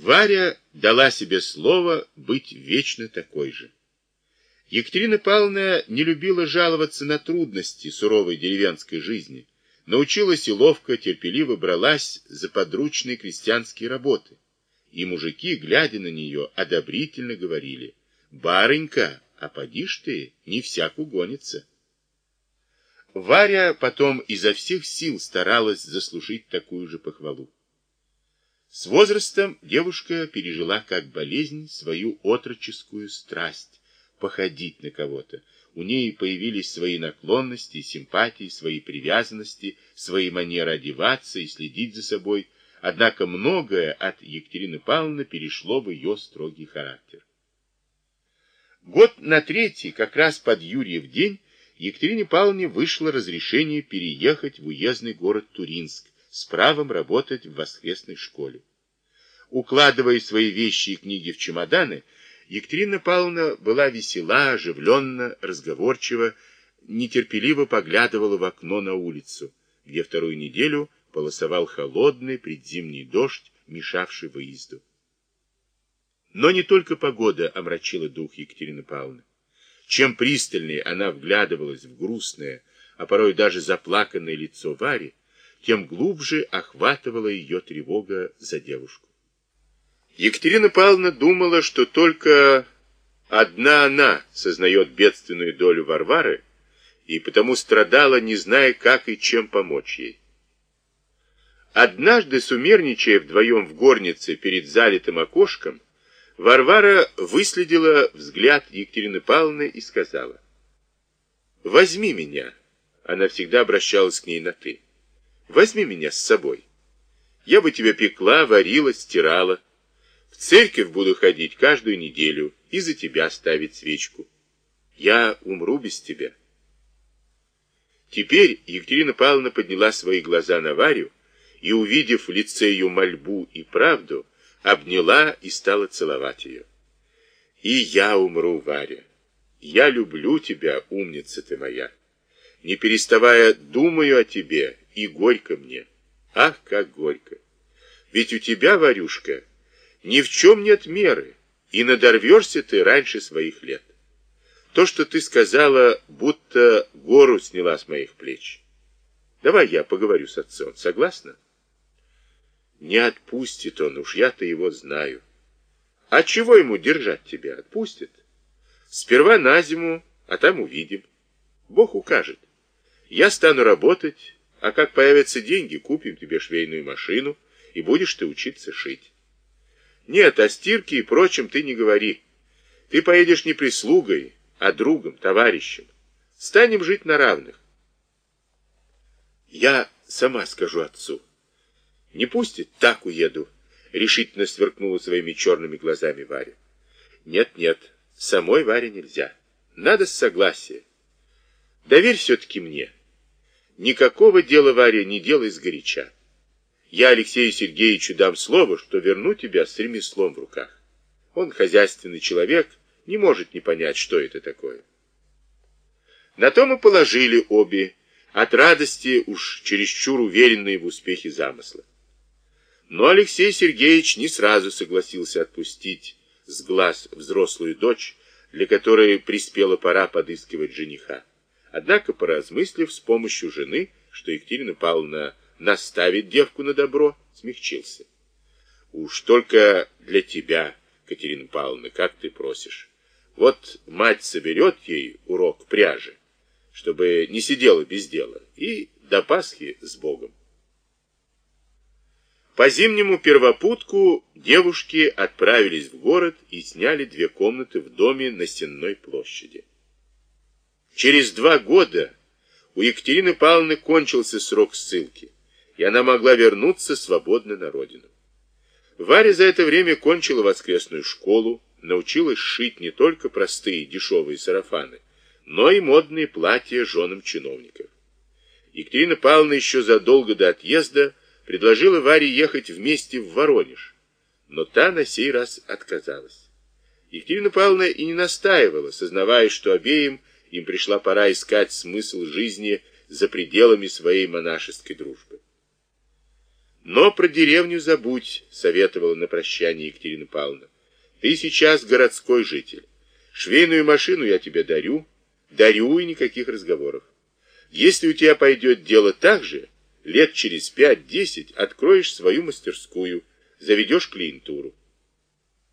Варя дала себе слово быть вечно такой же. Екатерина Павловна не любила жаловаться на трудности суровой деревенской жизни, научилась и ловко, терпеливо бралась за подручные крестьянские работы. И мужики, глядя на нее, одобрительно говорили, «Барынька, а поди ж ты, не всяк угонится». Варя потом изо всех сил старалась заслужить такую же похвалу. С возрастом девушка пережила как болезнь свою отроческую страсть походить на кого-то. У ней появились свои наклонности, симпатии, свои привязанности, свои манеры одеваться и следить за собой. Однако многое от Екатерины Павловны перешло в ее строгий характер. Год на третий, как раз под Юрьев день, Екатерине Павловне вышло разрешение переехать в уездный город Туринск, с правом работать в воскресной школе. Укладывая свои вещи и книги в чемоданы, Екатерина Павловна была весела, оживленно, разговорчива, нетерпеливо поглядывала в окно на улицу, где вторую неделю полосовал холодный предзимний дождь, мешавший выезду. Но не только погода омрачила дух Екатерины Павловны. Чем пристальнее она вглядывалась в грустное, а порой даже заплаканное лицо Вари, тем глубже охватывала ее тревога за девушку. Екатерина Павловна думала, что только одна она сознает бедственную долю Варвары, и потому страдала, не зная, как и чем помочь ей. Однажды, сумерничая вдвоем в горнице перед залитым окошком, Варвара выследила взгляд Екатерины Павловны и сказала, «Возьми меня». Она всегда обращалась к ней на «ты». Возьми меня с собой. Я бы тебя пекла, варила, стирала. В церковь буду ходить каждую неделю и за тебя ставить свечку. Я умру без тебя. Теперь Екатерина Павловна подняла свои глаза на Варю и, увидев в лице ее мольбу и правду, обняла и стала целовать ее. И я умру, Варя. Я люблю тебя, умница ты моя. Не переставая, думаю о тебе и горько мне. Ах, как горько! Ведь у тебя, Варюшка, ни в чем нет меры, и надорвешься ты раньше своих лет. То, что ты сказала, будто гору сняла с моих плеч. Давай я поговорю с отцом, согласна? Не отпустит он, уж я-то его знаю. А чего ему держать тебя? Отпустит. Сперва на зиму, а там увидим. Бог укажет. Я стану работать, а как появятся деньги, купим тебе швейную машину, и будешь ты учиться шить. Нет, о стирке и прочем ты не говори. Ты поедешь не прислугой, а другом, товарищем. Станем жить на равных. Я сама скажу отцу. Не пустит, так уеду, решительно сверкнула своими черными глазами Варя. Нет, нет, самой Варе нельзя. Надо с согласия. Доверь все-таки мне. Никакого дела, Варя, не делай сгоряча. Я Алексею Сергеевичу дам слово, что верну тебя с ремеслом в руках. Он хозяйственный человек, не может не понять, что это такое. На то мы положили обе, от радости уж чересчур уверенные в успехе замысла. Но Алексей Сергеевич не сразу согласился отпустить с глаз взрослую дочь, для которой приспела пора подыскивать жениха. Однако, поразмыслив с помощью жены, что Екатерина Павловна наставит девку на добро, смягчился. Уж только для тебя, Катерина Павловна, как ты просишь. Вот мать соберет ей урок пряжи, чтобы не сидела без дела, и до Пасхи с Богом. По зимнему первопутку девушки отправились в город и сняли две комнаты в доме на Сенной площади. Через два года у Екатерины Павловны кончился срок ссылки, и она могла вернуться свободно на родину. Варя за это время кончила воскресную школу, научилась шить не только простые дешевые сарафаны, но и модные платья женам чиновников. Екатерина Павловна еще задолго до отъезда предложила Варе ехать вместе в Воронеж, но та на сей раз отказалась. Екатерина Павловна и не настаивала, сознавая, что обеим им пришла пора искать смысл жизни за пределами своей монашеской дружбы. Но про деревню забудь, советовала на прощание Екатерина Павловна. Ты сейчас городской житель. Швейную машину я тебе дарю, дарю и никаких разговоров. Если у тебя пойдет дело так же, лет через пять-десять откроешь свою мастерскую, заведешь клиентуру.